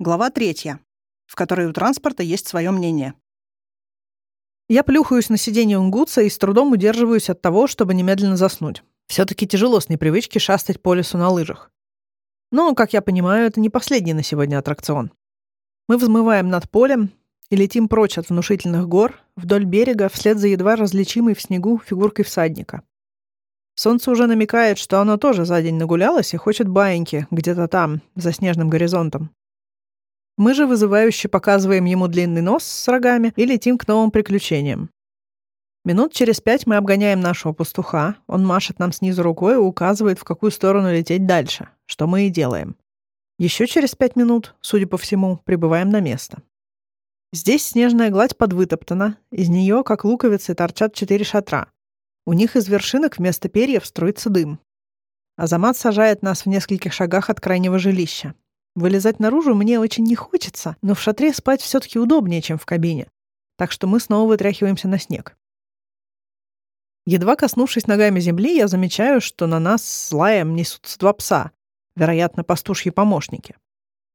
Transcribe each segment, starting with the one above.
Глава третья, в которой у транспорта есть свое мнение. Я плюхаюсь на сиденье унгутса и с трудом удерживаюсь от того, чтобы немедленно заснуть. Все-таки тяжело с непривычки шастать по лесу на лыжах. Но, как я понимаю, это не последний на сегодня аттракцион. Мы взмываем над полем и летим прочь от внушительных гор вдоль берега вслед за едва различимой в снегу фигуркой всадника. Солнце уже намекает, что оно тоже за день нагулялось и хочет баиньки где-то там, за снежным горизонтом. Мы же вызывающе показываем ему длинный нос с рогами и летим к новым приключениям. Минут через пять мы обгоняем нашего пастуха, он машет нам снизу рукой и указывает, в какую сторону лететь дальше, что мы и делаем. Еще через пять минут, судя по всему, прибываем на место. Здесь снежная гладь подвытоптана, из нее, как луковицы, торчат четыре шатра. У них из вершинок вместо перьев струится дым. Азамат сажает нас в нескольких шагах от крайнего жилища. Вылезать наружу мне очень не хочется, но в шатре спать все-таки удобнее, чем в кабине. Так что мы снова вытряхиваемся на снег. Едва коснувшись ногами земли, я замечаю, что на нас с лаем несутся два пса, вероятно, пастушьи помощники.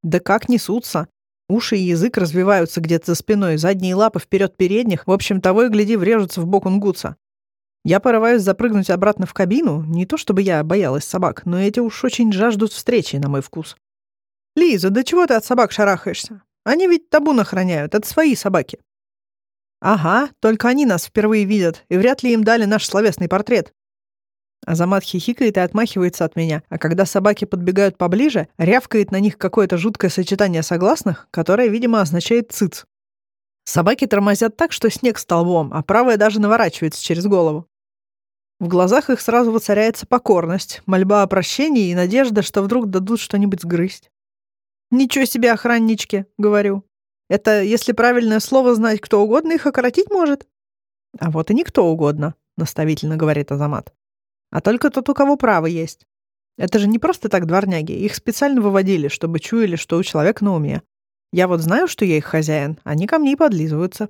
Да как несутся? Уши и язык развиваются где-то за спиной, задние лапы вперед передних, в общем, того и гляди, врежутся в бок унгутса. Я порываюсь запрыгнуть обратно в кабину, не то чтобы я боялась собак, но эти уж очень жаждут встречи, на мой вкус. «Лиза, да чего ты от собак шарахаешься? Они ведь табун охраняют, это свои собаки». «Ага, только они нас впервые видят, и вряд ли им дали наш словесный портрет». Азамат хихикает и отмахивается от меня, а когда собаки подбегают поближе, рявкает на них какое-то жуткое сочетание согласных, которое, видимо, означает «цыц». Собаки тормозят так, что снег столбом, а правая даже наворачивается через голову. В глазах их сразу воцаряется покорность, мольба о прощении и надежда, что вдруг дадут что-нибудь сгрызть. «Ничего себе охраннички», — говорю. «Это, если правильное слово знать, кто угодно их окоротить может». «А вот и никто угодно», — наставительно говорит Азамат. «А только тот, у кого право есть. Это же не просто так дворняги. Их специально выводили, чтобы чуяли, что у человека на уме. Я вот знаю, что я их хозяин, они ко мне и подлизываются».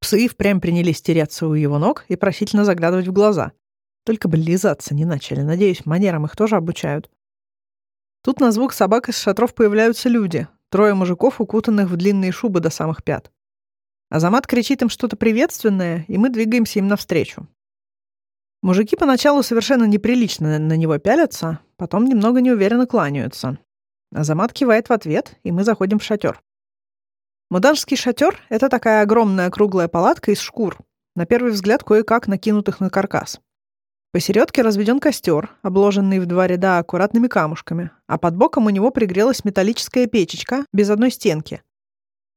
Псы впрямь принялись теряться у его ног и просительно заглядывать в глаза. Только бы лизаться не начали. Надеюсь, манерам их тоже обучают. Тут на звук собак из шатров появляются люди. Трое мужиков, укутанных в длинные шубы до самых пят. Азамат кричит им что-то приветственное, и мы двигаемся им навстречу. Мужики поначалу совершенно неприлично на него пялятся, потом немного неуверенно кланяются. Азамат кивает в ответ, и мы заходим в шатер. Муданжский шатер — это такая огромная круглая палатка из шкур, на первый взгляд кое-как накинутых на каркас. Посередке разведен костер, обложенный в два ряда аккуратными камушками, а под боком у него пригрелась металлическая печечка без одной стенки.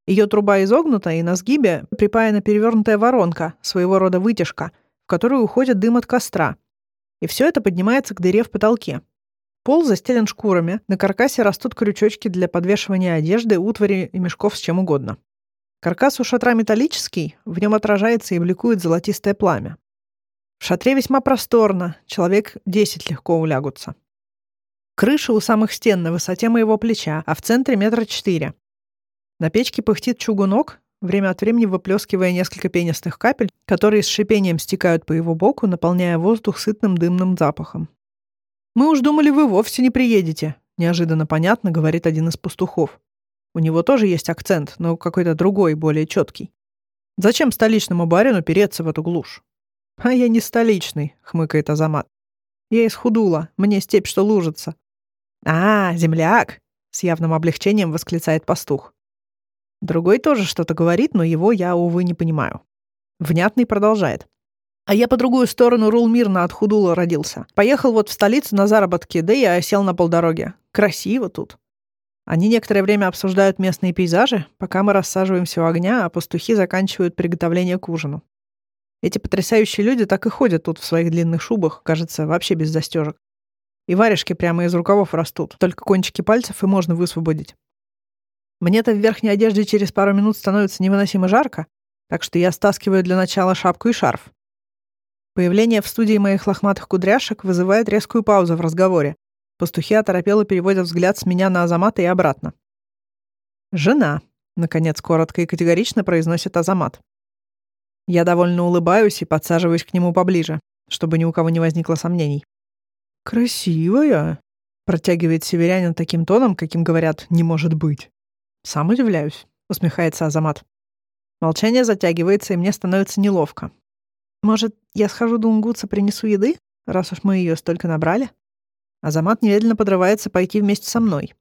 Ее труба изогнута, и на сгибе припаяна перевернутая воронка, своего рода вытяжка, в которую уходит дым от костра. И все это поднимается к дыре в потолке. Пол застелен шкурами, на каркасе растут крючочки для подвешивания одежды, утвари и мешков с чем угодно. Каркас у шатра металлический, в нем отражается и бликует золотистое пламя. В шатре весьма просторно, человек десять легко улягутся. Крыша у самых стен на высоте моего плеча, а в центре метра четыре. На печке пыхтит чугунок, время от времени выплескивая несколько пенистых капель, которые с шипением стекают по его боку, наполняя воздух сытным дымным запахом. «Мы уж думали, вы вовсе не приедете», — неожиданно понятно говорит один из пастухов. У него тоже есть акцент, но какой-то другой, более четкий. Зачем столичному барину переться в эту глушь? «А я не столичный», — хмыкает Азамат. «Я из Худула, мне степь что лужится». «А, земляк!» — с явным облегчением восклицает пастух. Другой тоже что-то говорит, но его я, увы, не понимаю. Внятный продолжает. А я по другую сторону Рулмирна от Худула родился. Поехал вот в столицу на заработки, да и осел на полдороге. Красиво тут. Они некоторое время обсуждают местные пейзажи, пока мы рассаживаемся у огня, а пастухи заканчивают приготовление к ужину. Эти потрясающие люди так и ходят тут в своих длинных шубах, кажется, вообще без застежек. И варежки прямо из рукавов растут, только кончики пальцев и можно высвободить. Мне-то в верхней одежде через пару минут становится невыносимо жарко, так что я стаскиваю для начала шапку и шарф. Появление в студии моих лохматых кудряшек вызывает резкую паузу в разговоре. Пастухи оторопело переводят взгляд с меня на Азамата и обратно. «Жена», — наконец коротко и категорично произносит Азамат. Я довольно улыбаюсь и подсаживаюсь к нему поближе, чтобы ни у кого не возникло сомнений. «Красивая», Протягивает северянин таким тоном, каким говорят «не может быть». Сам удивляюсь, усмехается Азамат. Молчание затягивается, и мне становится неловко. Может, я схожу до Унгутса, принесу еды, раз уж мы ее столько набрали? Азамат немедленно подрывается пойти вместе со мной.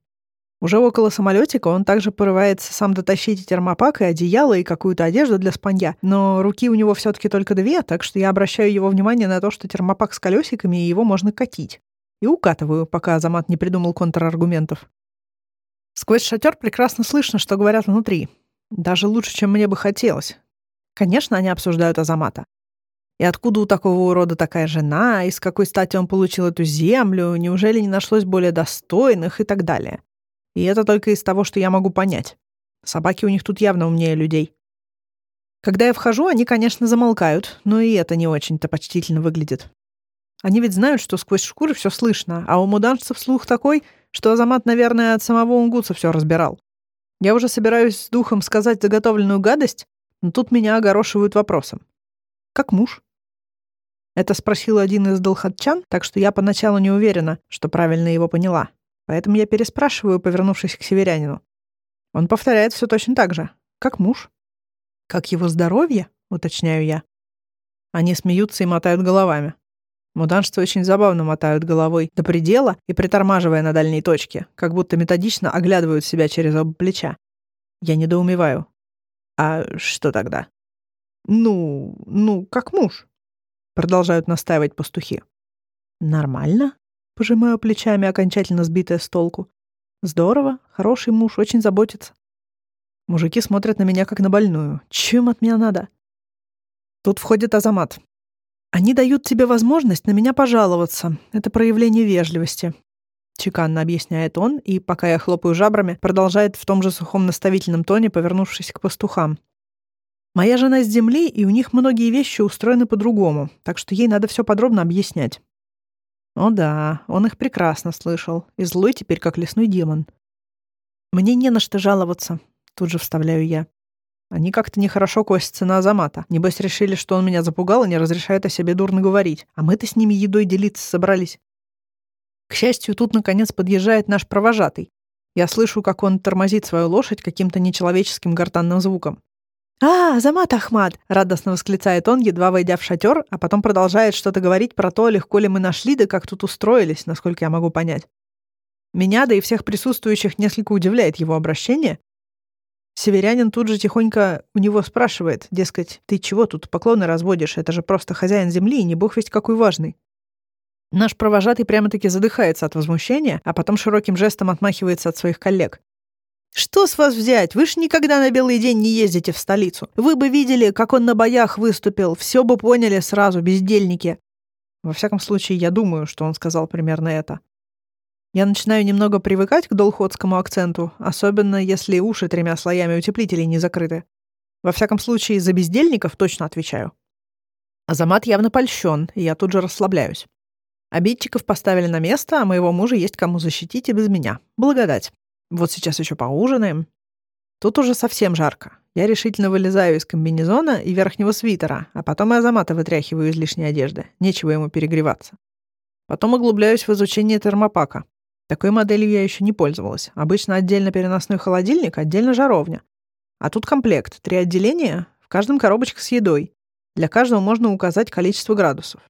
Уже около самолетика он также порывается сам дотащить термопак, и одеяло, и какую-то одежду для спанья, но руки у него все таки только две, так что я обращаю его внимание на то, что термопак с колесиками, и его можно катить. И укатываю, пока Азамат не придумал контраргументов. Сквозь шатер прекрасно слышно, что говорят внутри. Даже лучше, чем мне бы хотелось. Конечно, они обсуждают Азамата. И откуда у такого урода такая жена, и с какой стати он получил эту землю, неужели не нашлось более достойных и так далее. И это только из того, что я могу понять. Собаки у них тут явно умнее людей. Когда я вхожу, они, конечно, замолкают, но и это не очень-то почтительно выглядит. Они ведь знают, что сквозь шкуры все слышно, а у муданцев слух такой, что Азамат, наверное, от самого Унгуца все разбирал. Я уже собираюсь с духом сказать заготовленную гадость, но тут меня огорошивают вопросом. Как муж? Это спросил один из долхатчан, так что я поначалу не уверена, что правильно его поняла. Поэтому я переспрашиваю, повернувшись к северянину. Он повторяет все точно так же. Как муж. Как его здоровье, уточняю я. Они смеются и мотают головами. Муданшцы очень забавно мотают головой до предела и притормаживая на дальней точке, как будто методично оглядывают себя через оба плеча. Я недоумеваю. А что тогда? Ну, ну, как муж. Продолжают настаивать пастухи. Нормально? Пожимаю плечами, окончательно сбитая с толку. Здорово, хороший муж, очень заботится. Мужики смотрят на меня как на больную. Чем от меня надо? Тут входит Азамат. Они дают тебе возможность на меня пожаловаться. Это проявление вежливости. Чеканно объясняет он, и, пока я хлопаю жабрами, продолжает в том же сухом наставительном тоне, повернувшись к пастухам. Моя жена с земли, и у них многие вещи устроены по-другому, так что ей надо все подробно объяснять. О да, он их прекрасно слышал, и злой теперь как лесной демон. Мне не на что жаловаться, тут же вставляю я. Они как-то нехорошо косятся на Азамата. Небось решили, что он меня запугал и не разрешает о себе дурно говорить. А мы-то с ними едой делиться собрались. К счастью, тут, наконец, подъезжает наш провожатый. Я слышу, как он тормозит свою лошадь каким-то нечеловеческим гортанным звуком. «А, Замат Ахмад!» — радостно восклицает он, едва войдя в шатер, а потом продолжает что-то говорить про то, легко ли мы нашли, да как тут устроились, насколько я могу понять. Меня, да и всех присутствующих несколько удивляет его обращение. Северянин тут же тихонько у него спрашивает, дескать, «Ты чего тут поклоны разводишь? Это же просто хозяин земли, и не бог весть какой важный». Наш провожатый прямо-таки задыхается от возмущения, а потом широким жестом отмахивается от своих коллег. Что с вас взять? Вы ж никогда на белый день не ездите в столицу. Вы бы видели, как он на боях выступил. Все бы поняли сразу, бездельники. Во всяком случае, я думаю, что он сказал примерно это. Я начинаю немного привыкать к долходскому акценту, особенно если уши тремя слоями утеплителей не закрыты. Во всяком случае, за бездельников точно отвечаю. Азамат явно польщен, и я тут же расслабляюсь. Обидчиков поставили на место, а моего мужа есть кому защитить и без меня. Благодать. Вот сейчас еще поужинаем. Тут уже совсем жарко. Я решительно вылезаю из комбинезона и верхнего свитера, а потом и Азамата вытряхиваю из лишней одежды. Нечего ему перегреваться. Потом углубляюсь в изучение термопака. Такой моделью я еще не пользовалась. Обычно отдельно переносной холодильник, отдельно жаровня. А тут комплект. Три отделения, в каждом коробочка с едой. Для каждого можно указать количество градусов.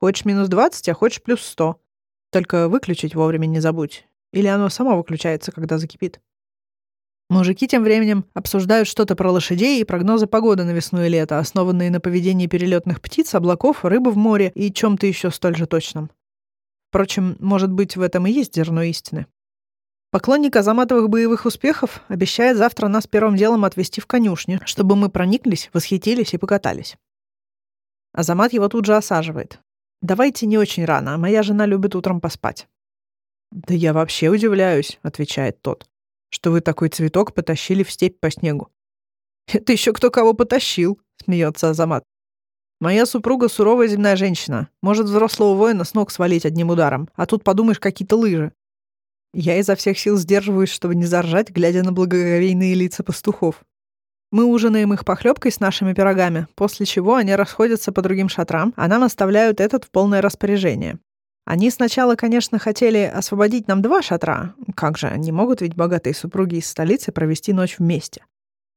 Хочешь минус 20, а хочешь плюс 100. Только выключить вовремя не забудь. Или оно само выключается, когда закипит? Мужики тем временем обсуждают что-то про лошадей и прогнозы погоды на весну и лето, основанные на поведении перелетных птиц, облаков, рыбы в море и чем-то еще столь же точном. Впрочем, может быть, в этом и есть зерно истины. Поклонник Азаматовых боевых успехов обещает завтра нас первым делом отвезти в конюшню, чтобы мы прониклись, восхитились и покатались. Азамат его тут же осаживает. «Давайте не очень рано, моя жена любит утром поспать». «Да я вообще удивляюсь», — отвечает тот, «что вы такой цветок потащили в степь по снегу». «Это еще кто кого потащил», — смеется Азамат. «Моя супруга суровая земная женщина. Может взрослого воина с ног свалить одним ударом, а тут подумаешь, какие-то лыжи». Я изо всех сил сдерживаюсь, чтобы не заржать, глядя на благоговейные лица пастухов. Мы ужинаем их похлебкой с нашими пирогами, после чего они расходятся по другим шатрам, а нам оставляют этот в полное распоряжение. Они сначала, конечно, хотели освободить нам два шатра. Как же, не могут ведь богатые супруги из столицы провести ночь вместе.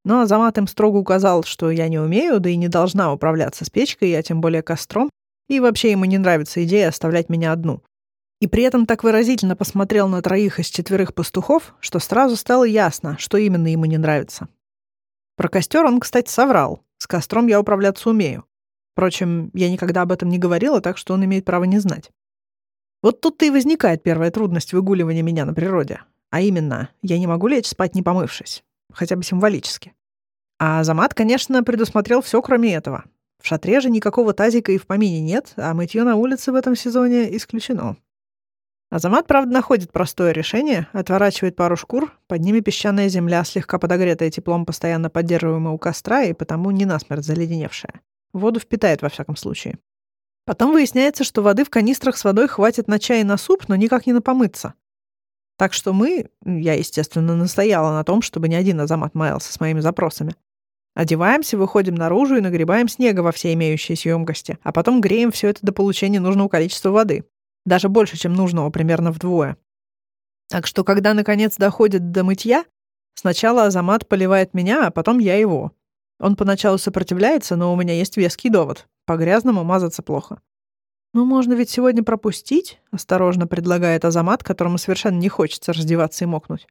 Но Азамат им строго указал, что я не умею, да и не должна управляться с печкой, а тем более костром, и вообще ему не нравится идея оставлять меня одну. И при этом так выразительно посмотрел на троих из четверых пастухов, что сразу стало ясно, что именно ему не нравится. Про костер он, кстати, соврал. С костром я управляться умею. Впрочем, я никогда об этом не говорила, так что он имеет право не знать. Вот тут-то и возникает первая трудность выгуливания меня на природе. А именно, я не могу лечь спать, не помывшись. Хотя бы символически. А Азамат, конечно, предусмотрел все, кроме этого. В шатре же никакого тазика и в помине нет, а мытье на улице в этом сезоне исключено. Азамат, правда, находит простое решение, отворачивает пару шкур, под ними песчаная земля, слегка подогретая теплом, постоянно поддерживаемая у костра и потому не насмерть заледеневшая. Воду впитает во всяком случае. Потом выясняется, что воды в канистрах с водой хватит на чай и на суп, но никак не на помыться. Так что мы, я, естественно, настояла на том, чтобы ни один Азамат маялся с моими запросами. Одеваемся, выходим наружу и нагребаем снега во все имеющиеся емкости, а потом греем все это до получения нужного количества воды. Даже больше, чем нужного, примерно вдвое. Так что, когда наконец доходит до мытья, сначала Азамат поливает меня, а потом я его. Он поначалу сопротивляется, но у меня есть веский довод. По грязному мазаться плохо. «Ну, можно ведь сегодня пропустить», — осторожно предлагает Азамат, которому совершенно не хочется раздеваться и мокнуть.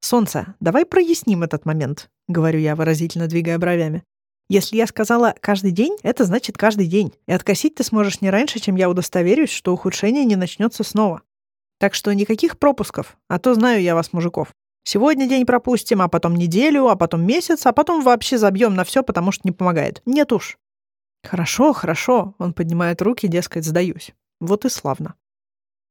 «Солнце, давай проясним этот момент», — говорю я, выразительно двигая бровями. Если я сказала «каждый день», это значит «каждый день». И откосить ты сможешь не раньше, чем я удостоверюсь, что ухудшение не начнется снова. Так что никаких пропусков, а то знаю я вас, мужиков. Сегодня день пропустим, а потом неделю, а потом месяц, а потом вообще забьем на все, потому что не помогает. Нет уж. Хорошо, хорошо. Он поднимает руки, дескать, сдаюсь. Вот и славно.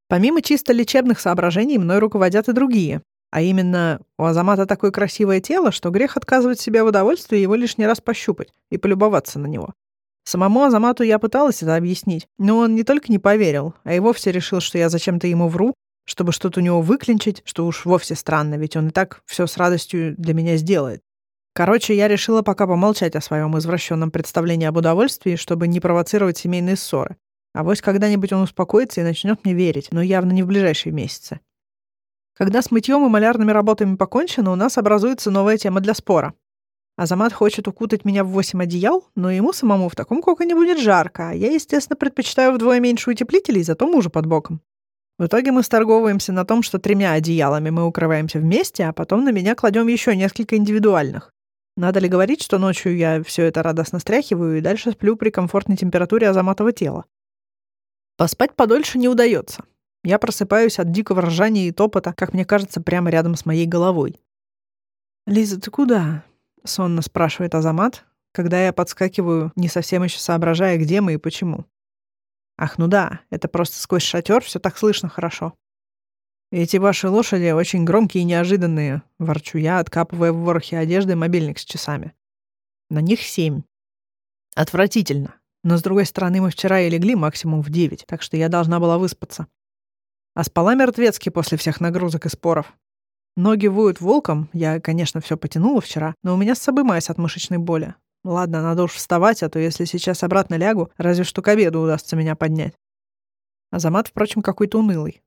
Помимо чисто лечебных соображений, мной руководят и другие. А именно, у Азамата такое красивое тело, что грех отказывать себе в удовольствии его лишний раз пощупать и полюбоваться на него. Самому Азамату я пыталась это объяснить, но он не только не поверил, а и вовсе решил, что я зачем-то ему вру, чтобы что-то у него выклинчить, что уж вовсе странно, ведь он и так все с радостью для меня сделает. Короче, я решила пока помолчать о своем извращенном представлении об удовольствии, чтобы не провоцировать семейные ссоры. А вось когда-нибудь он успокоится и начнет мне верить, но явно не в ближайшие месяцы. Когда с мытьем и малярными работами покончено, у нас образуется новая тема для спора. Азамат хочет укутать меня в восемь одеял, но ему самому в таком коконе будет жарко, а я, естественно, предпочитаю вдвое меньше утеплителей, зато мужа под боком. В итоге мы сторговываемся на том, что тремя одеялами мы укрываемся вместе, а потом на меня кладем еще несколько индивидуальных. Надо ли говорить, что ночью я все это радостно стряхиваю и дальше сплю при комфортной температуре азаматового тела? Поспать подольше не удается. Я просыпаюсь от дикого ржания и топота, как мне кажется, прямо рядом с моей головой. «Лиза, ты куда?» — сонно спрашивает Азамат, когда я подскакиваю, не совсем еще соображая, где мы и почему. Ах, ну да, это просто сквозь шатер все так слышно хорошо. Эти ваши лошади очень громкие и неожиданные, ворчу я, откапывая в ворохе одежды мобильник с часами. На них семь. Отвратительно. Но, с другой стороны, мы вчера и легли максимум в девять, так что я должна была выспаться. А спала мертвецки после всех нагрузок и споров. Ноги воют волком, я, конечно, все потянула вчера, но у меня с собой мазь от мышечной боли. Ладно, надо уж вставать, а то если сейчас обратно лягу, разве что к обеду удастся меня поднять. Азамат, впрочем, какой-то унылый.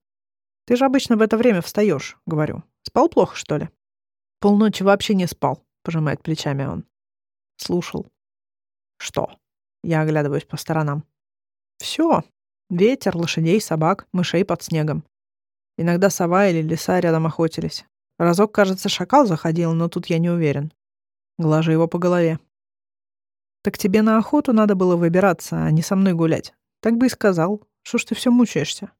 Ты же обычно в это время встаешь, говорю. Спал плохо, что ли? Полночи вообще не спал, пожимает плечами он. Слушал. Что? Я оглядываюсь по сторонам. Все, Ветер, лошадей, собак, мышей под снегом. Иногда сова или лиса рядом охотились. Разок, кажется, шакал заходил, но тут я не уверен. Глажу его по голове. «Так тебе на охоту надо было выбираться, а не со мной гулять. Так бы и сказал. Что ж ты все мучаешься?»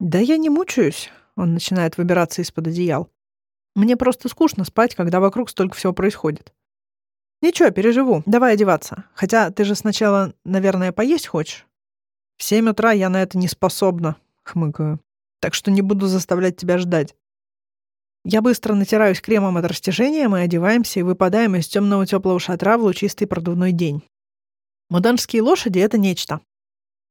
«Да я не мучаюсь», — он начинает выбираться из-под одеял. «Мне просто скучно спать, когда вокруг столько всего происходит». «Ничего, переживу. Давай одеваться. Хотя ты же сначала, наверное, поесть хочешь?» В семь утра я на это не способна, хмыкаю. Так что не буду заставлять тебя ждать. Я быстро натираюсь кремом от растяжения, мы одеваемся и выпадаем из темного теплого шатра в лучистый продувной день. Муданские лошади — это нечто.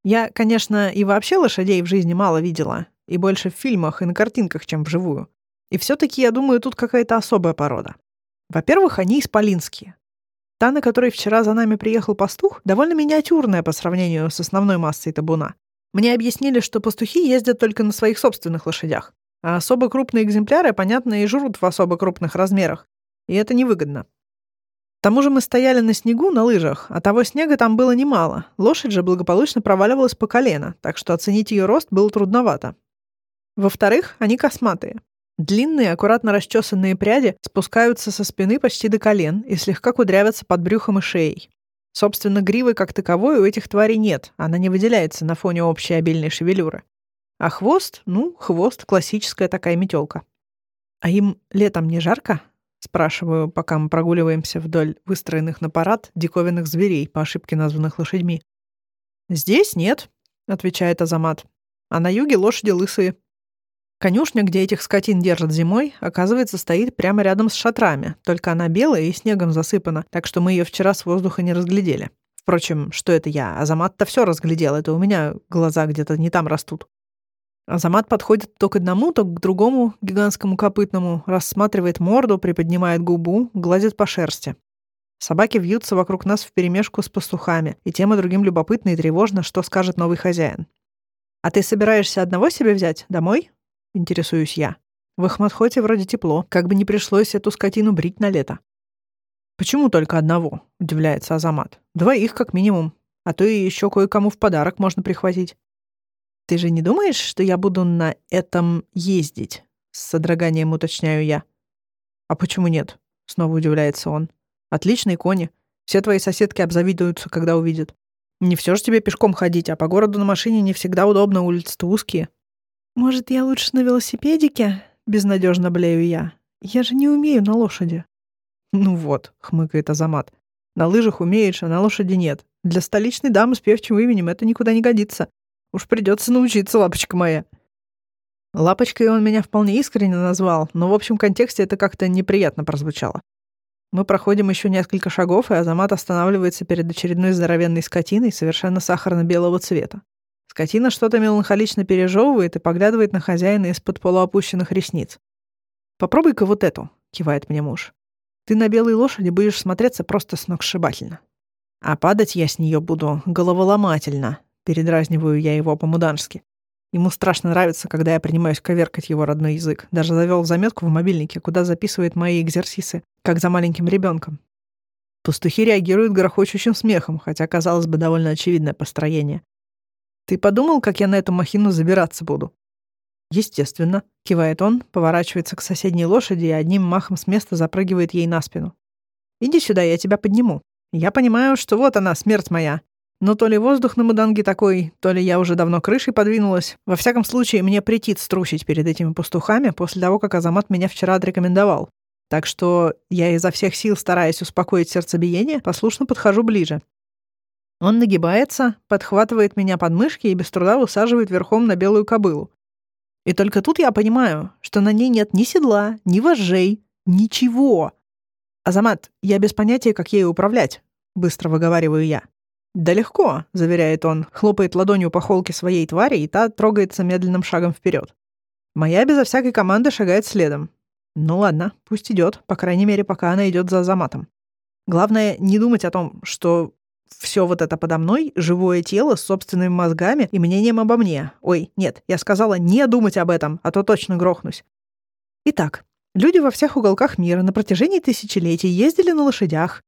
Я, конечно, и вообще лошадей в жизни мало видела, и больше в фильмах и на картинках, чем вживую. И все-таки, я думаю, тут какая-то особая порода. Во-первых, они исполинские. Та, на которой вчера за нами приехал пастух, довольно миниатюрная по сравнению с основной массой табуна. Мне объяснили, что пастухи ездят только на своих собственных лошадях, а особо крупные экземпляры, понятно, и жрут в особо крупных размерах, и это невыгодно. К тому же мы стояли на снегу на лыжах, а того снега там было немало. Лошадь же благополучно проваливалась по колено, так что оценить ее рост было трудновато. Во-вторых, они косматые. Длинные, аккуратно расчесанные пряди спускаются со спины почти до колен и слегка кудрявятся под брюхом и шеей. Собственно, гривы как таковой у этих тварей нет, она не выделяется на фоне общей обильной шевелюры. А хвост, ну, хвост, классическая такая метелка. А им летом не жарко? Спрашиваю, пока мы прогуливаемся вдоль выстроенных на парад диковинных зверей, по ошибке названных лошадьми. «Здесь нет», — отвечает Азамат. «А на юге лошади лысые. Конюшня, где этих скотин держат зимой, оказывается, стоит прямо рядом с шатрами, только она белая и снегом засыпана, так что мы ее вчера с воздуха не разглядели. Впрочем, что это я? Азамат-то все разглядел, это у меня глаза где-то не там растут. Азамат подходит то к одному, то к другому гигантскому копытному, рассматривает морду, приподнимает губу, гладит по шерсти. Собаки вьются вокруг нас вперемешку с пастухами, и тем и другим любопытно и тревожно, что скажет новый хозяин. «А ты собираешься одного себе взять? Домой?» — интересуюсь я. В Ахматхоте вроде тепло, как бы не пришлось эту скотину брить на лето. «Почему только одного?» — удивляется Азамат. «Двоих как минимум. А то и еще кое-кому в подарок можно прихватить». «Ты же не думаешь, что я буду на этом ездить?» — с содроганием уточняю я. «А почему нет?» — снова удивляется он. «Отличные кони. Все твои соседки обзавидуются, когда увидят. Не все же тебе пешком ходить, а по городу на машине не всегда удобно, улицы-то узкие. «Может, я лучше на велосипедике?» — безнадежно блею я. «Я же не умею на лошади». «Ну вот», — хмыкает Азамат. «На лыжах умеешь, а на лошади нет. Для столичной дамы с певчим именем это никуда не годится. Уж придется научиться, лапочка моя». Лапочкой он меня вполне искренне назвал, но в общем контексте это как-то неприятно прозвучало. Мы проходим еще несколько шагов, и Азамат останавливается перед очередной здоровенной скотиной совершенно сахарно-белого цвета. Скотина что-то меланхолично пережевывает и поглядывает на хозяина из-под полуопущенных ресниц. «Попробуй-ка вот эту», — кивает мне муж. «Ты на белой лошади будешь смотреться просто сногсшибательно. А падать я с нее буду головоломательно», — передразниваю я его по-мудански. Ему страшно нравится, когда я принимаюсь коверкать его родной язык. Даже завел заметку в мобильнике, куда записывает мои экзерсисы, как за маленьким ребенком. Пастухи реагируют грохочущим смехом, хотя, казалось бы, довольно очевидное построение. Ты подумал, как я на эту махину забираться буду?» «Естественно», — кивает он, поворачивается к соседней лошади и одним махом с места запрыгивает ей на спину. «Иди сюда, я тебя подниму. Я понимаю, что вот она, смерть моя. Но то ли воздух на Муданге такой, то ли я уже давно крышей подвинулась. Во всяком случае, мне претит струсить перед этими пастухами после того, как Азамат меня вчера отрекомендовал. Так что я изо всех сил, стараясь успокоить сердцебиение, послушно подхожу ближе. Он нагибается, подхватывает меня под мышки и без труда усаживает верхом на белую кобылу. И только тут я понимаю, что на ней нет ни седла, ни вожжей, ничего. «Азамат, я без понятия, как ею управлять», — быстро выговариваю я. «Да легко», — заверяет он, хлопает ладонью по холке своей твари, и та трогается медленным шагом вперед. Моя безо всякой команды шагает следом. Ну ладно, пусть идет, по крайней мере, пока она идет за Азаматом. Главное, не думать о том, что все вот это подо мной, живое тело с собственными мозгами и мнением обо мне. Ой, нет, я сказала не думать об этом, а то точно грохнусь. Итак, люди во всех уголках мира на протяжении тысячелетий ездили на лошадях.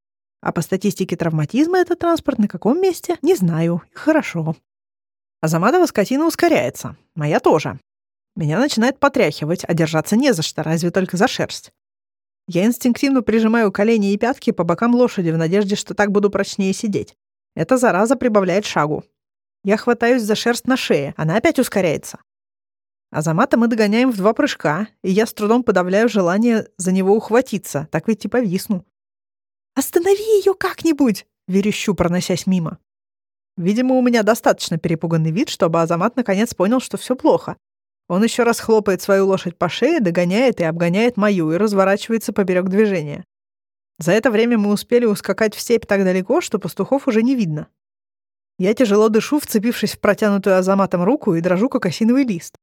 А по статистике травматизма этот транспорт на каком месте? Не знаю. Хорошо. Азаматова скотина ускоряется. Моя тоже. Меня начинает потряхивать, а держаться не за что, разве только за шерсть. Я инстинктивно прижимаю колени и пятки по бокам лошади в надежде, что так буду прочнее сидеть. Эта зараза прибавляет шагу. Я хватаюсь за шерсть на шее, она опять ускоряется. Азамата мы догоняем в два прыжка, и я с трудом подавляю желание за него ухватиться, так ведь и повисну. «Останови ее как-нибудь!» — верещу, проносясь мимо. Видимо, у меня достаточно перепуганный вид, чтобы Азамат наконец понял, что все плохо, он еще раз хлопает свою лошадь по шее, догоняет и обгоняет мою и разворачивается поперек движения. За это время мы успели ускакать в степь так далеко, что пастухов уже не видно. Я тяжело дышу, вцепившись в протянутую азаматом руку и дрожу, как осиновый лист.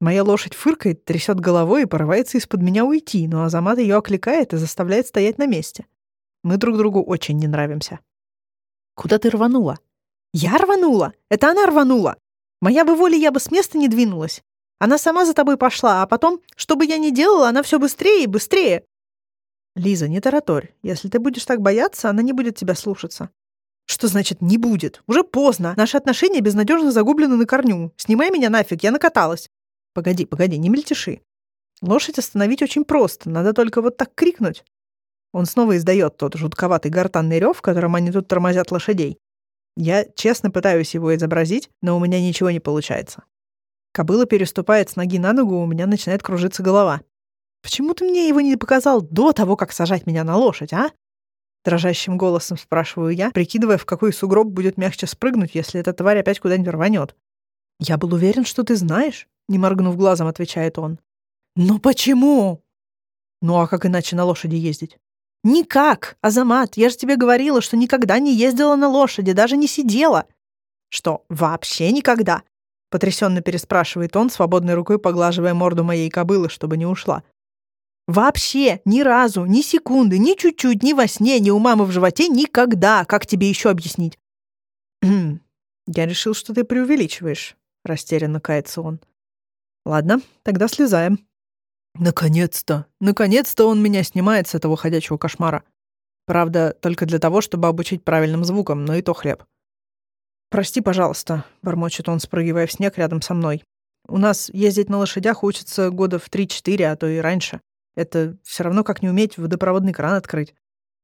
Моя лошадь фыркает, трясет головой и порывается из-под меня уйти, но Азамат ее окликает и заставляет стоять на месте. Мы друг другу очень не нравимся. «Куда ты рванула?» «Я рванула! Это она рванула!» Моя бы воля, я бы с места не двинулась. Она сама за тобой пошла, а потом, что бы я ни делала, она все быстрее и быстрее. Лиза, не тараторь. Если ты будешь так бояться, она не будет тебя слушаться. Что значит «не будет»? Уже поздно. Наши отношения безнадежно загублены на корню. Снимай меня нафиг, я накаталась. Погоди, погоди, не мельтеши. Лошадь остановить очень просто, надо только вот так крикнуть. Он снова издает тот жутковатый гортанный рев, которым они тут тормозят лошадей. Я честно пытаюсь его изобразить, но у меня ничего не получается. Кобыла переступает с ноги на ногу, у меня начинает кружиться голова. Почему ты мне его не показал до того, как сажать меня на лошадь, а? Дрожащим голосом спрашиваю я, прикидывая, в какой сугроб будет мягче спрыгнуть, если эта тварь опять куда-нибудь рванет. «Я был уверен, что ты знаешь», — не моргнув глазом, отвечает он. «Но почему?» «Ну а как иначе на лошади ездить?» «Никак! Азамат, я же тебе говорила, что никогда не ездила на лошади, даже не сидела!» «Что, вообще никогда?» — потрясенно переспрашивает он, свободной рукой поглаживая морду моей кобылы, чтобы не ушла. «Вообще, ни разу, ни секунды, ни чуть-чуть, ни во сне, ни у мамы в животе, никогда! Как тебе еще объяснить?» «Я решил, что ты преувеличиваешь», — растерянно кается он. «Ладно, тогда слезаем». Наконец-то! Наконец-то он меня снимает с этого ходячего кошмара. Правда, только для того, чтобы обучить правильным звукам, но и то хлеб. «Прости, пожалуйста», — бормочет он, спрыгивая в снег рядом со мной. «У нас ездить на лошадях учатся года в 3-4, а то и раньше. Это все равно как не уметь водопроводный кран открыть».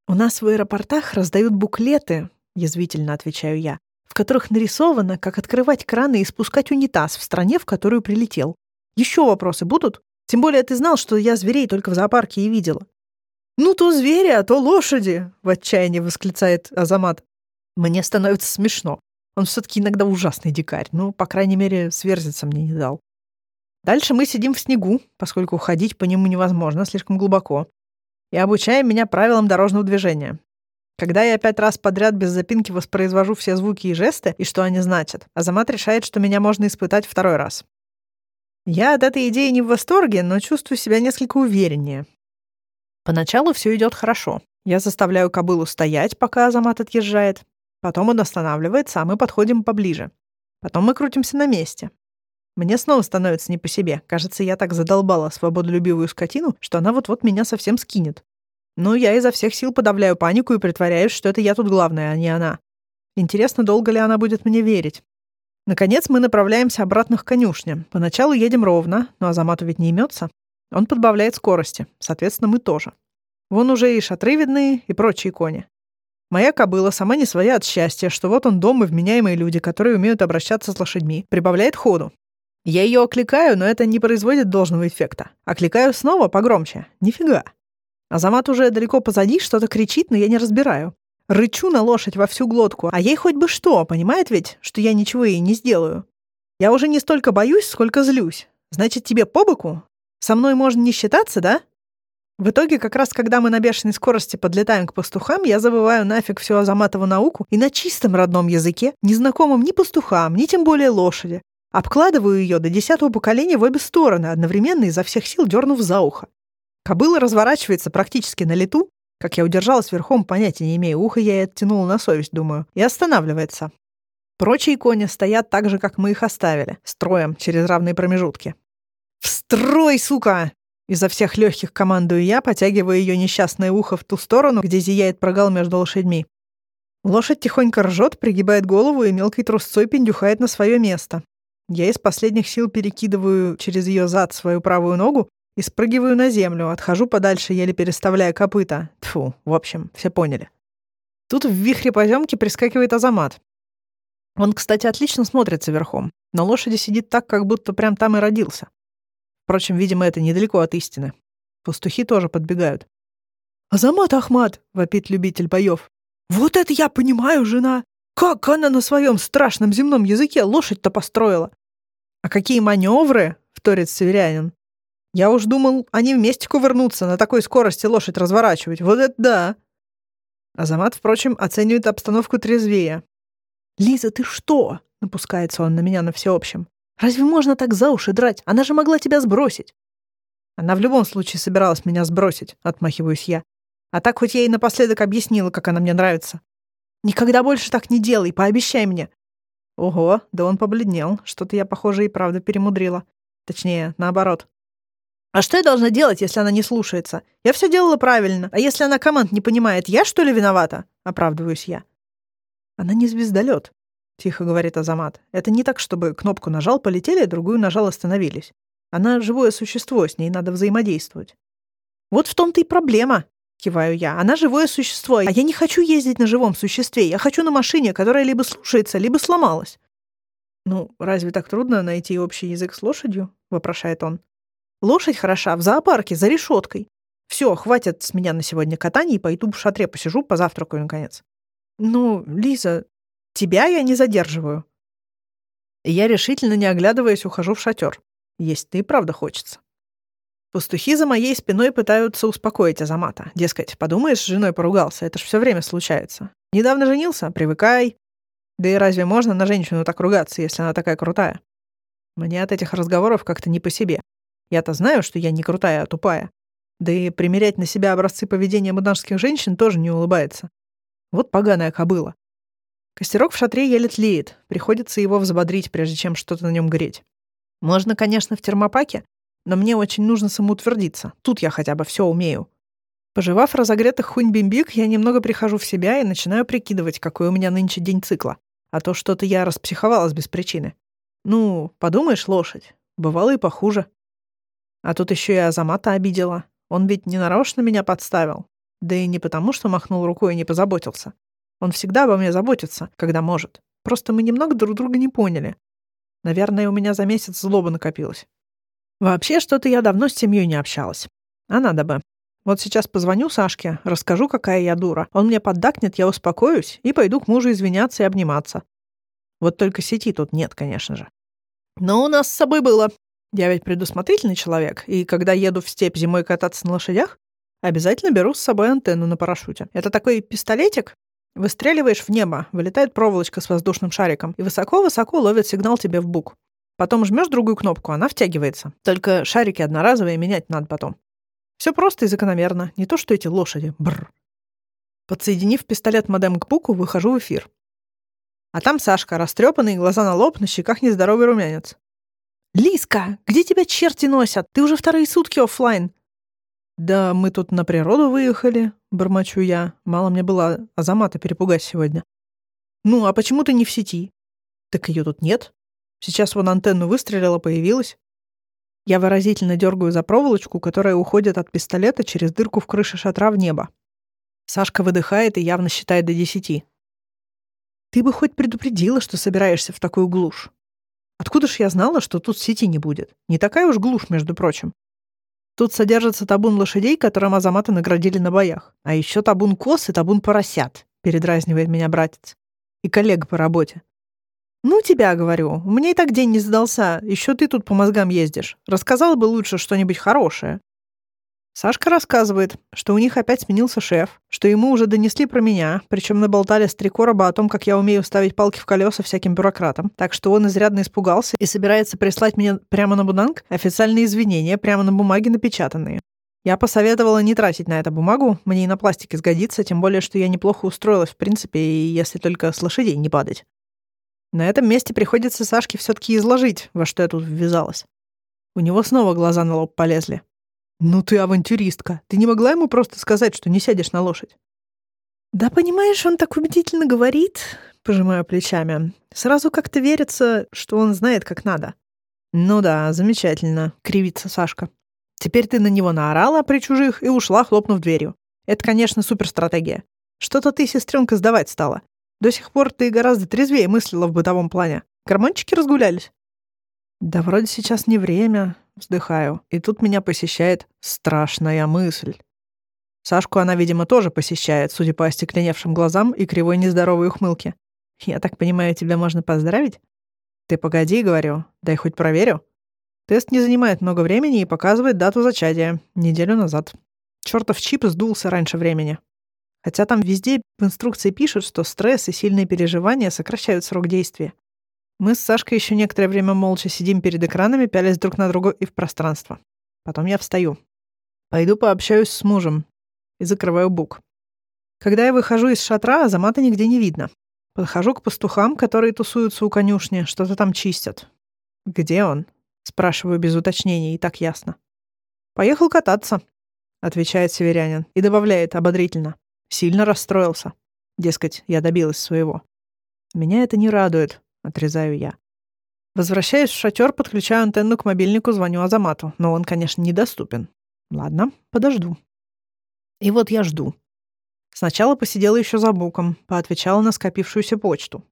«У нас в аэропортах раздают буклеты», — язвительно отвечаю я, «в которых нарисовано, как открывать краны и спускать унитаз в стране, в которую прилетел. Еще вопросы будут?» Тем более ты знал, что я зверей только в зоопарке и видела. «Ну, то звери, а то лошади!» — в отчаянии восклицает Азамат. Мне становится смешно. Он все-таки иногда ужасный дикарь, но, по крайней мере, сверзиться мне не дал. Дальше мы сидим в снегу, поскольку ходить по нему невозможно, слишком глубоко, и обучаем меня правилам дорожного движения. Когда я пять раз подряд без запинки воспроизвожу все звуки и жесты, и что они значат, Азамат решает, что меня можно испытать второй раз. Я от этой идеи не в восторге, но чувствую себя несколько увереннее. Поначалу все идет хорошо. Я заставляю кобылу стоять, пока Азамат отъезжает. Потом он останавливается, а мы подходим поближе. Потом мы крутимся на месте. Мне снова становится не по себе. Кажется, я так задолбала свободолюбивую скотину, что она вот-вот меня совсем скинет. Но я изо всех сил подавляю панику и притворяюсь, что это я тут главная, а не она. Интересно, долго ли она будет мне верить. Наконец мы направляемся обратно к конюшне. Поначалу едем ровно, но Азамату ведь не имется. Он подбавляет скорости, соответственно, мы тоже. Вон уже и шатры видны, и прочие кони. Моя кобыла сама не своя от счастья, что вот он дом и вменяемые люди, которые умеют обращаться с лошадьми, прибавляет ходу. Я ее окликаю, но это не производит должного эффекта. Окликаю снова погромче. Нифига. Азамат уже далеко позади, что-то кричит, но я не разбираю. Рычу на лошадь во всю глотку, а ей хоть бы что, понимает ведь, что я ничего ей не сделаю. Я уже не столько боюсь, сколько злюсь. Значит, тебе по боку? Со мной можно не считаться, да? В итоге, как раз когда мы на бешеной скорости подлетаем к пастухам, я забываю нафиг всю Азаматову науку и на чистом родном языке, незнакомом ни пастухам, ни тем более лошади, обкладываю ее до десятого поколения в обе стороны, одновременно изо всех сил дернув за ухо. Кобыла разворачивается практически на лету, как я удержалась верхом, понятия не имею. Ухо я и оттянула на совесть, думаю. И останавливается. Прочие кони стоят так же, как мы их оставили, строем через равные промежутки. «В строй, сука!» Изо всех легких командую я, потягивая ее несчастное ухо в ту сторону, где зияет прогал между лошадьми. Лошадь тихонько ржет, пригибает голову и мелкой трусцой пиндюхает на свое место. Я из последних сил перекидываю через ее зад свою правую ногу и спрыгиваю на землю, отхожу подальше, еле переставляя копыта. Тфу, в общем, все поняли. Тут в вихре поземки прискакивает Азамат. Он, кстати, отлично смотрится верхом. На лошади сидит так, как будто прям там и родился. Впрочем, видимо, это недалеко от истины. Пастухи тоже подбегают. «Азамат Ахмат!» — вопит любитель боев. «Вот это я понимаю, жена! Как она на своем страшном земном языке лошадь-то построила!» «А какие маневры!» — вторит северянин. Я уж думал, они вместе кувырнутся, на такой скорости лошадь разворачивать. Вот это да!» Азамат, впрочем, оценивает обстановку трезвее. «Лиза, ты что?» — напускается он на меня на всеобщем. «Разве можно так за уши драть? Она же могла тебя сбросить!» «Она в любом случае собиралась меня сбросить», — отмахиваюсь я. «А так хоть я ей напоследок объяснила, как она мне нравится. Никогда больше так не делай, пообещай мне». Ого, да он побледнел. Что-то я, похоже, и правда перемудрила. Точнее, наоборот. А что я должна делать, если она не слушается? Я все делала правильно. А если она команд не понимает, я что ли виновата? Оправдываюсь я. Она не звездолет, тихо говорит Азамат. Это не так, чтобы кнопку нажал, полетели, а другую нажал, остановились. Она живое существо, с ней надо взаимодействовать. Вот в том-то и проблема, киваю я. Она живое существо, а я не хочу ездить на живом существе. Я хочу на машине, которая либо слушается, либо сломалась. Ну, разве так трудно найти общий язык с лошадью? вопрошает он. Лошадь хороша в зоопарке, за решеткой. Все, хватит с меня на сегодня катаний, пойду в шатре посижу, позавтракаю, наконец. Ну, Лиза, тебя я не задерживаю. я решительно, не оглядываясь, ухожу в шатер. Есть-то и правда хочется. Пастухи за моей спиной пытаются успокоить Азамата. Дескать, подумаешь, с женой поругался, это ж все время случается. Недавно женился, привыкай. Да и разве можно на женщину так ругаться, если она такая крутая? Мне от этих разговоров как-то не по себе. Я-то знаю, что я не крутая, а тупая. Да и примерять на себя образцы поведения муданских женщин тоже не улыбается. Вот поганая кобыла. Костерок в шатре еле тлеет. Приходится его взбодрить, прежде чем что-то на нем греть. Можно, конечно, в термопаке, но мне очень нужно самоутвердиться. Тут я хотя бы все умею. Пожевав разогретых хунь-бимбик, я немного прихожу в себя и начинаю прикидывать, какой у меня нынче день цикла. А то что-то я распсиховалась без причины. Ну, подумаешь, лошадь. Бывало и похуже. А тут еще и Азамата обидела. Он ведь не нарочно меня подставил. Да и не потому, что махнул рукой и не позаботился. Он всегда обо мне заботится, когда может. Просто мы немного друг друга не поняли. Наверное, у меня за месяц злоба накопилась. Вообще, что-то я давно с семьей не общалась. А надо бы. Вот сейчас позвоню Сашке, расскажу, какая я дура. Он мне поддакнет, я успокоюсь и пойду к мужу извиняться и обниматься. Вот только сети тут нет, конечно же. Но у нас с собой было. Я ведь предусмотрительный человек, и когда еду в степь зимой кататься на лошадях, обязательно беру с собой антенну на парашюте. Это такой пистолетик, Выстреливаешь в небо, вылетает проволочка с воздушным шариком, и высоко-высоко ловит сигнал тебе в бук. Потом жмешь другую кнопку, она втягивается. Только шарики одноразовые менять надо потом. Все просто и закономерно, не то что эти лошади. Бррр. Подсоединив пистолет модем к буку, выхожу в эфир. А там Сашка, растрепанный, глаза на лоб, на щеках нездоровый румянец. «Лиска, где тебя черти носят? Ты уже вторые сутки оффлайн. «Да мы тут на природу выехали», — бормочу я. Мало мне было Азамата перепугать сегодня. «Ну, а почему ты не в сети?» «Так ее тут нет. Сейчас вон антенну выстрелила, появилась». Я выразительно дергаю за проволочку, которая уходит от пистолета через дырку в крыше шатра в небо. Сашка выдыхает и явно считает до десяти. «Ты бы хоть предупредила, что собираешься в такую глушь. Откуда ж я знала, что тут сети не будет? Не такая уж глушь, между прочим. Тут содержится табун лошадей, которым Азамата наградили на боях. А еще табун коз и табун поросят, передразнивает меня братец. И коллега по работе. «Ну, тебя, говорю. У меня и так день не задался. Еще ты тут по мозгам ездишь. Рассказала бы лучше что-нибудь хорошее». Сашка рассказывает, что у них опять сменился шеф, что ему уже донесли про меня, причем наболтали с три короба о том, как я умею ставить палки в колеса всяким бюрократам. Так что он изрядно испугался и собирается прислать мне прямо на Буданг официальные извинения, прямо на бумаге напечатанные. Я посоветовала не тратить на это бумагу, мне и на пластике сгодится, тем более, что я неплохо устроилась, в принципе, и если только с лошадей не падать. На этом месте приходится Сашке все таки изложить, во что я тут ввязалась. У него снова глаза на лоб полезли. «Ну ты авантюристка. Ты не могла ему просто сказать, что не сядешь на лошадь?» «Да, понимаешь, он так убедительно говорит», — пожимаю плечами. «Сразу как-то верится, что он знает, как надо». «Ну да, замечательно», — кривится Сашка. «Теперь ты на него наорала при чужих и ушла, хлопнув дверью. Это, конечно, суперстратегия. Что-то ты, сестренка, сдавать стала. До сих пор ты гораздо трезвее мыслила в бытовом плане. Гормончики разгулялись?» «Да вроде сейчас не время», Вздыхаю. И тут меня посещает страшная мысль. Сашку она, видимо, тоже посещает, судя по остекленевшим глазам и кривой нездоровой ухмылке. Я так понимаю, тебя можно поздравить? Ты погоди, говорю, дай хоть проверю. Тест не занимает много времени и показывает дату зачатия. Неделю назад. Чёртов чип сдулся раньше времени. Хотя там везде в инструкции пишут, что стресс и сильные переживания сокращают срок действия. Мы с Сашкой еще некоторое время молча сидим перед экранами, пялясь друг на друга и в пространство. Потом я встаю. Пойду пообщаюсь с мужем. И закрываю бук. Когда я выхожу из шатра, Азамата нигде не видно. Подхожу к пастухам, которые тусуются у конюшни, что-то там чистят. «Где он?» — спрашиваю без уточнений, и так ясно. «Поехал кататься», — отвечает северянин и добавляет ободрительно. Сильно расстроился. Дескать, я добилась своего. Меня это не радует, отрезаю я. Возвращаюсь в шатер, подключаю антенну к мобильнику, звоню Азамату, но он, конечно, недоступен. Ладно, подожду. И вот я жду. Сначала посидела еще за буком, поотвечала на скопившуюся почту.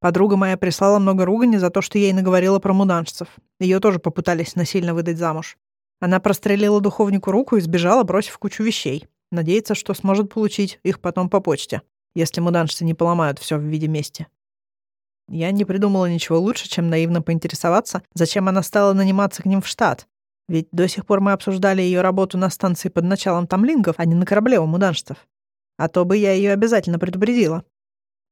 Подруга моя прислала много ругани за то, что ей наговорила про муданшцев. Ее тоже попытались насильно выдать замуж. Она прострелила духовнику руку и сбежала, бросив кучу вещей. Надеется, что сможет получить их потом по почте, если муданшцы не поломают все в виде мести. Я не придумала ничего лучше, чем наивно поинтересоваться, зачем она стала наниматься к ним в штат. Ведь до сих пор мы обсуждали ее работу на станции под началом тамлингов, а не на корабле у муданшцев. А то бы я ее обязательно предупредила.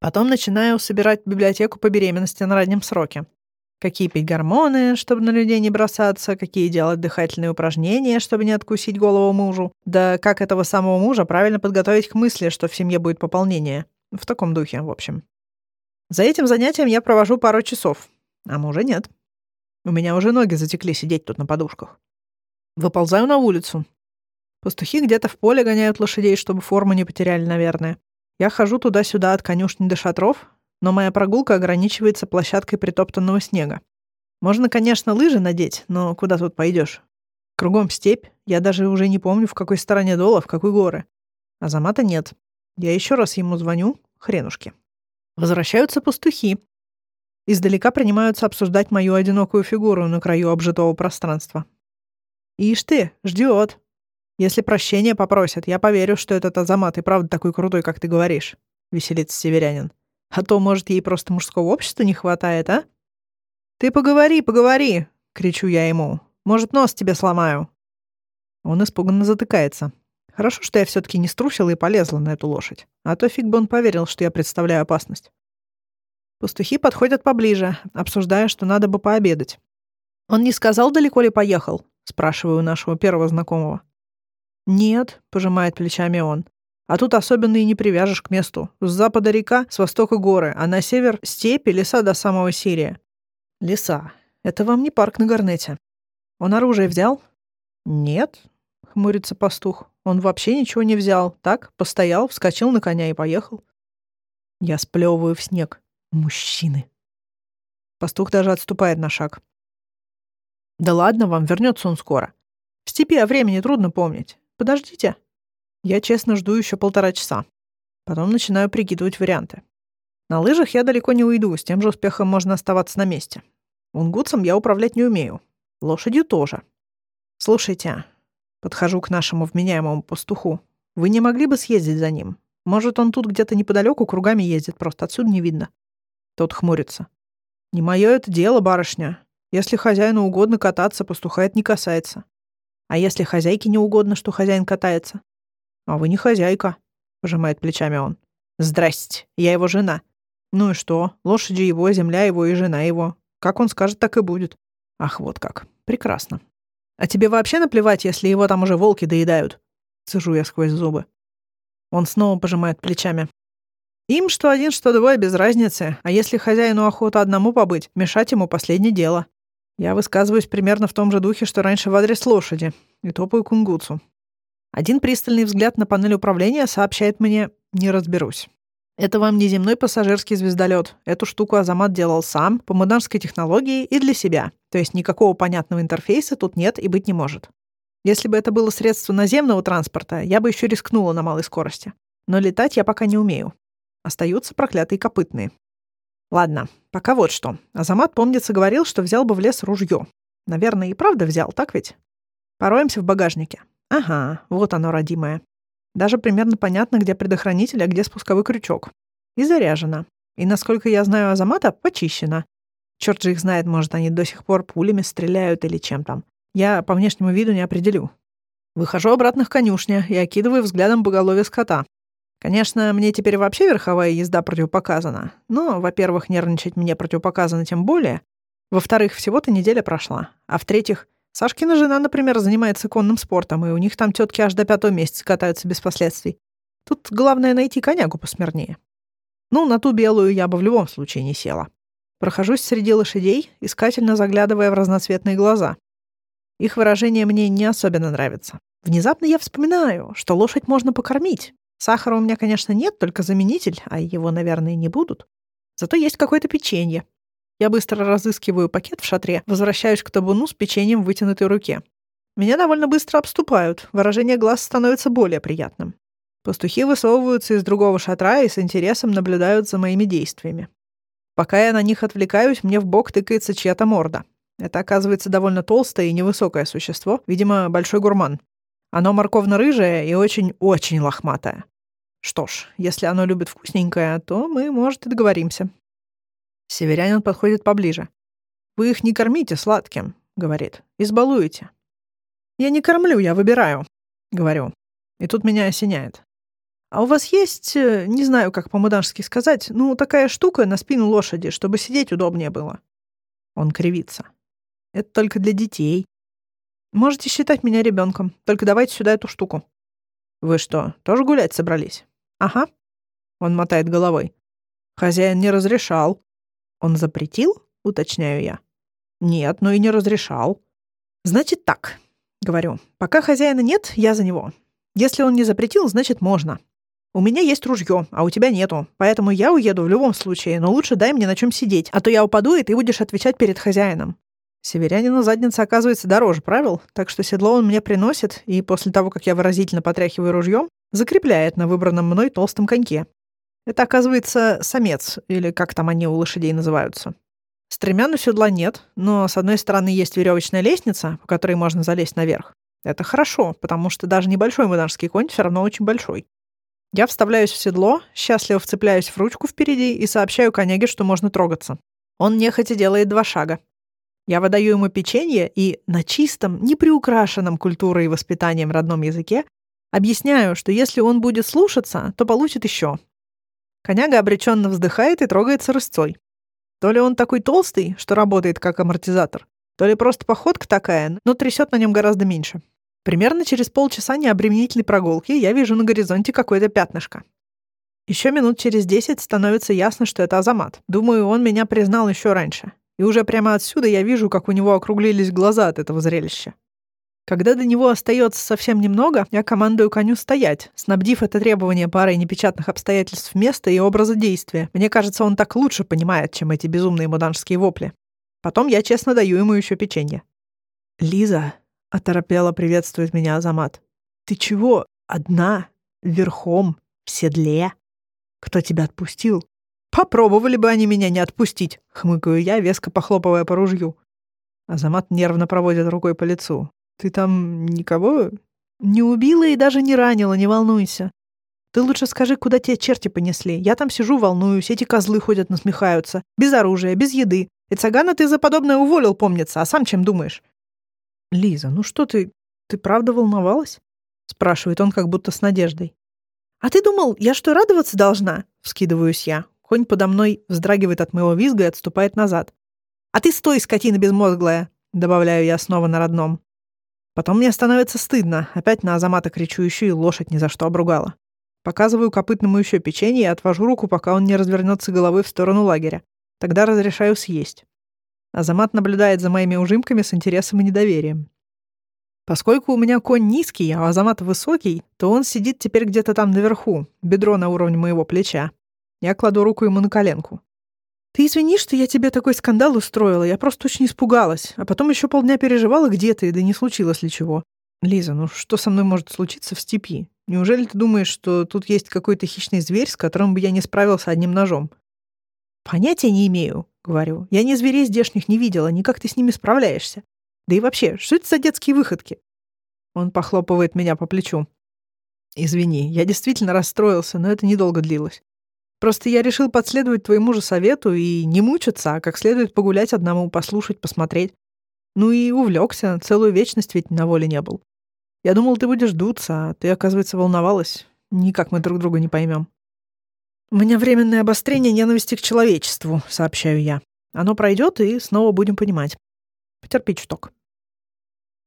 Потом начинаю собирать библиотеку по беременности на раннем сроке. Какие пить гормоны, чтобы на людей не бросаться, какие делать дыхательные упражнения, чтобы не откусить голову мужу. Да как этого самого мужа правильно подготовить к мысли, что в семье будет пополнение. В таком духе, в общем. За этим занятием я провожу пару часов, а мужа нет. У меня уже ноги затекли сидеть тут на подушках. Выползаю на улицу. Пастухи где-то в поле гоняют лошадей, чтобы форму не потеряли, наверное. Я хожу туда-сюда от конюшни до шатров, но моя прогулка ограничивается площадкой притоптанного снега. Можно, конечно, лыжи надеть, но куда тут пойдешь? Кругом степь, я даже уже не помню, в какой стороне дола, в какой горы. Азамата нет. Я еще раз ему звоню, хренушки. Возвращаются пастухи. Издалека принимаются обсуждать мою одинокую фигуру на краю обжитого пространства. «Ишь ты, ждет. Если прощения попросят, я поверю, что этот Азамат и правда такой крутой, как ты говоришь», — веселится северянин. «А то, может, ей просто мужского общества не хватает, а?» «Ты поговори, поговори!» — кричу я ему. «Может, нос тебе сломаю?» Он испуганно затыкается. Хорошо, что я все-таки не струсила и полезла на эту лошадь. А то фиг бы он поверил, что я представляю опасность. Пастухи подходят поближе, обсуждая, что надо бы пообедать. «Он не сказал, далеко ли поехал?» — спрашиваю нашего первого знакомого. «Нет», — пожимает плечами он. «А тут особенно и не привяжешь к месту. С запада река, с востока горы, а на север — степи, леса до самого Сирия». «Леса. Это вам не парк на Гарнете. Он оружие взял?» «Нет», — хмурится пастух. Он вообще ничего не взял. Так, постоял, вскочил на коня и поехал. Я сплевываю в снег. Мужчины. Пастух даже отступает на шаг. Да ладно вам, вернется он скоро. В степи о времени трудно помнить. Подождите. Я честно жду еще полтора часа. Потом начинаю прикидывать варианты. На лыжах я далеко не уйду, с тем же успехом можно оставаться на месте. Унгутсом я управлять не умею. Лошадью тоже. Слушайте, Подхожу к нашему вменяемому пастуху. Вы не могли бы съездить за ним? Может, он тут где-то неподалеку кругами ездит, просто отсюда не видно. Тот хмурится. Не мое это дело, барышня. Если хозяину угодно кататься, пастуха это не касается. А если хозяйке не угодно, что хозяин катается? А вы не хозяйка, пожимает плечами он. Здрасте, я его жена. Ну и что? Лошади его, земля его и жена его. Как он скажет, так и будет. Ах, вот как. Прекрасно. А тебе вообще наплевать, если его там уже волки доедают?» Цежу я сквозь зубы. Он снова пожимает плечами. «Им что один, что двое, без разницы. А если хозяину охота одному побыть, мешать ему последнее дело. Я высказываюсь примерно в том же духе, что раньше в адрес лошади, и топаю кунгуцу. Один пристальный взгляд на панель управления сообщает мне «не разберусь». Это вам не земной пассажирский звездолет. Эту штуку Азамат делал сам, по муданской технологии и для себя. То есть никакого понятного интерфейса тут нет и быть не может. Если бы это было средство наземного транспорта, я бы еще рискнула на малой скорости. Но летать я пока не умею. Остаются проклятые копытные. Ладно, пока вот что. Азамат, помнится, говорил, что взял бы в лес ружье. Наверное, и правда взял, так ведь? Пороемся в багажнике. Ага, вот оно, родимое. Даже примерно понятно, где предохранитель, а где спусковой крючок. И заряжена. И, насколько я знаю Азамата, почищена. Черт же их знает, может, они до сих пор пулями стреляют или чем там. Я по внешнему виду не определю. Выхожу обратно в конюшню и окидываю взглядом поголовье скота. Конечно, мне теперь вообще верховая езда противопоказана. Но, во-первых, нервничать мне противопоказано тем более. Во-вторых, всего-то неделя прошла. А в-третьих, Сашкина жена, например, занимается конным спортом, и у них там тетки аж до пятого месяца катаются без последствий. Тут главное найти конягу посмирнее. Ну, на ту белую я бы в любом случае не села. Прохожусь среди лошадей, искательно заглядывая в разноцветные глаза. Их выражение мне не особенно нравится. Внезапно я вспоминаю, что лошадь можно покормить. Сахара у меня, конечно, нет, только заменитель, а его, наверное, не будут. Зато есть какое-то печенье. Я быстро разыскиваю пакет в шатре, возвращаюсь к табуну с печеньем в вытянутой руке. Меня довольно быстро обступают, выражение глаз становится более приятным. Пастухи высовываются из другого шатра и с интересом наблюдают за моими действиями. Пока я на них отвлекаюсь, мне в бок тыкается чья-то морда. Это, оказывается, довольно толстое и невысокое существо, видимо, большой гурман. Оно морковно-рыжее и очень-очень лохматое. Что ж, если оно любит вкусненькое, то мы, может, и договоримся. Северянин подходит поближе. «Вы их не кормите сладким», — говорит. «Избалуете». «Я не кормлю, я выбираю», — говорю. И тут меня осеняет. «А у вас есть, э, не знаю, как по-мудански сказать, ну, такая штука на спину лошади, чтобы сидеть удобнее было?» Он кривится. «Это только для детей. Можете считать меня ребенком, только давайте сюда эту штуку». «Вы что, тоже гулять собрались?» «Ага». Он мотает головой. «Хозяин не разрешал». «Он запретил?» — уточняю я. «Нет, но и не разрешал». «Значит так», — говорю. «Пока хозяина нет, я за него. Если он не запретил, значит можно. У меня есть ружье, а у тебя нету, поэтому я уеду в любом случае, но лучше дай мне на чем сидеть, а то я упаду, и ты будешь отвечать перед хозяином. Северянину задница оказывается дороже правил, так что седло он мне приносит, и после того, как я выразительно потряхиваю ружьем, закрепляет на выбранном мной толстом коньке. Это, оказывается, самец, или как там они у лошадей называются. Стремян у седла нет, но с одной стороны есть веревочная лестница, по которой можно залезть наверх. Это хорошо, потому что даже небольшой муданский конь все равно очень большой. Я вставляюсь в седло, счастливо вцепляюсь в ручку впереди и сообщаю коняге, что можно трогаться. Он нехотя делает два шага. Я выдаю ему печенье и на чистом, неприукрашенном культурой и воспитанием родном языке объясняю, что если он будет слушаться, то получит еще. Коняга обреченно вздыхает и трогается рысцой. То ли он такой толстый, что работает как амортизатор, то ли просто походка такая, но трясет на нем гораздо меньше. Примерно через полчаса необременительной прогулки я вижу на горизонте какое-то пятнышко. Еще минут через десять становится ясно, что это Азамат. Думаю, он меня признал еще раньше. И уже прямо отсюда я вижу, как у него округлились глаза от этого зрелища. Когда до него остается совсем немного, я командую коню стоять, снабдив это требование парой непечатных обстоятельств места и образа действия. Мне кажется, он так лучше понимает, чем эти безумные муданжские вопли. Потом я честно даю ему еще печенье. «Лиза», — оторопело приветствует меня Азамат, — «ты чего, одна, верхом, в седле? Кто тебя отпустил?» «Попробовали бы они меня не отпустить», — хмыкаю я, веско похлопывая по ружью. Азамат нервно проводит рукой по лицу. «Ты там никого не убила и даже не ранила, не волнуйся. Ты лучше скажи, куда те черти понесли. Я там сижу, волнуюсь, эти козлы ходят, насмехаются. Без оружия, без еды. И Цагана ты за подобное уволил, помнится, а сам чем думаешь?» «Лиза, ну что ты... Ты правда волновалась?» — спрашивает он как будто с надеждой. «А ты думал, я что, радоваться должна?» — вскидываюсь я. Конь подо мной вздрагивает от моего визга и отступает назад. «А ты стой, скотина безмозглая!» — добавляю я снова на родном. Потом мне становится стыдно. Опять на Азамата кричу еще и лошадь ни за что обругала. Показываю копытному еще печенье и отвожу руку, пока он не развернется головой в сторону лагеря. Тогда разрешаю съесть. Азамат наблюдает за моими ужимками с интересом и недоверием. Поскольку у меня конь низкий, а Азамат высокий, то он сидит теперь где-то там наверху, бедро на уровне моего плеча. Я кладу руку ему на коленку. «Ты извини, что я тебе такой скандал устроила. Я просто очень испугалась. А потом еще полдня переживала, где ты, да не случилось ли чего. Лиза, ну что со мной может случиться в степи? Неужели ты думаешь, что тут есть какой-то хищный зверь, с которым бы я не справился одним ножом?» «Понятия не имею», — говорю. «Я ни зверей здешних не видела, ни как ты с ними справляешься. Да и вообще, что это за детские выходки?» Он похлопывает меня по плечу. «Извини, я действительно расстроился, но это недолго длилось. Просто я решил подследовать твоему же совету и не мучиться, а как следует погулять одному, послушать, посмотреть. Ну и увлекся, целую вечность ведь на воле не был. Я думал, ты будешь дуться, а ты, оказывается, волновалась. Никак мы друг друга не поймем. У меня временное обострение ненависти к человечеству, сообщаю я. Оно пройдет, и снова будем понимать. Потерпи чуток.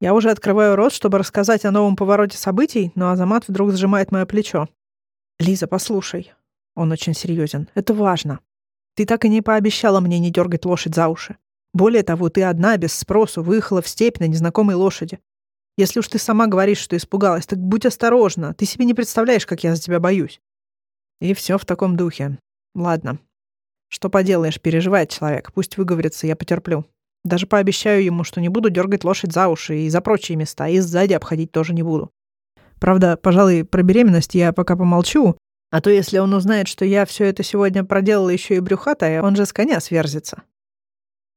Я уже открываю рот, чтобы рассказать о новом повороте событий, но Азамат вдруг сжимает мое плечо. «Лиза, послушай, Он очень серьезен. Это важно. Ты так и не пообещала мне не дергать лошадь за уши. Более того, ты одна, без спросу, выехала в степь на незнакомой лошади. Если уж ты сама говоришь, что испугалась, так будь осторожна. Ты себе не представляешь, как я за тебя боюсь. И все в таком духе. Ладно. Что поделаешь, переживает человек. Пусть выговорится, я потерплю. Даже пообещаю ему, что не буду дергать лошадь за уши и за прочие места, и сзади обходить тоже не буду. Правда, пожалуй, про беременность я пока помолчу, а то если он узнает, что я все это сегодня проделала еще и брюхатая, он же с коня сверзится.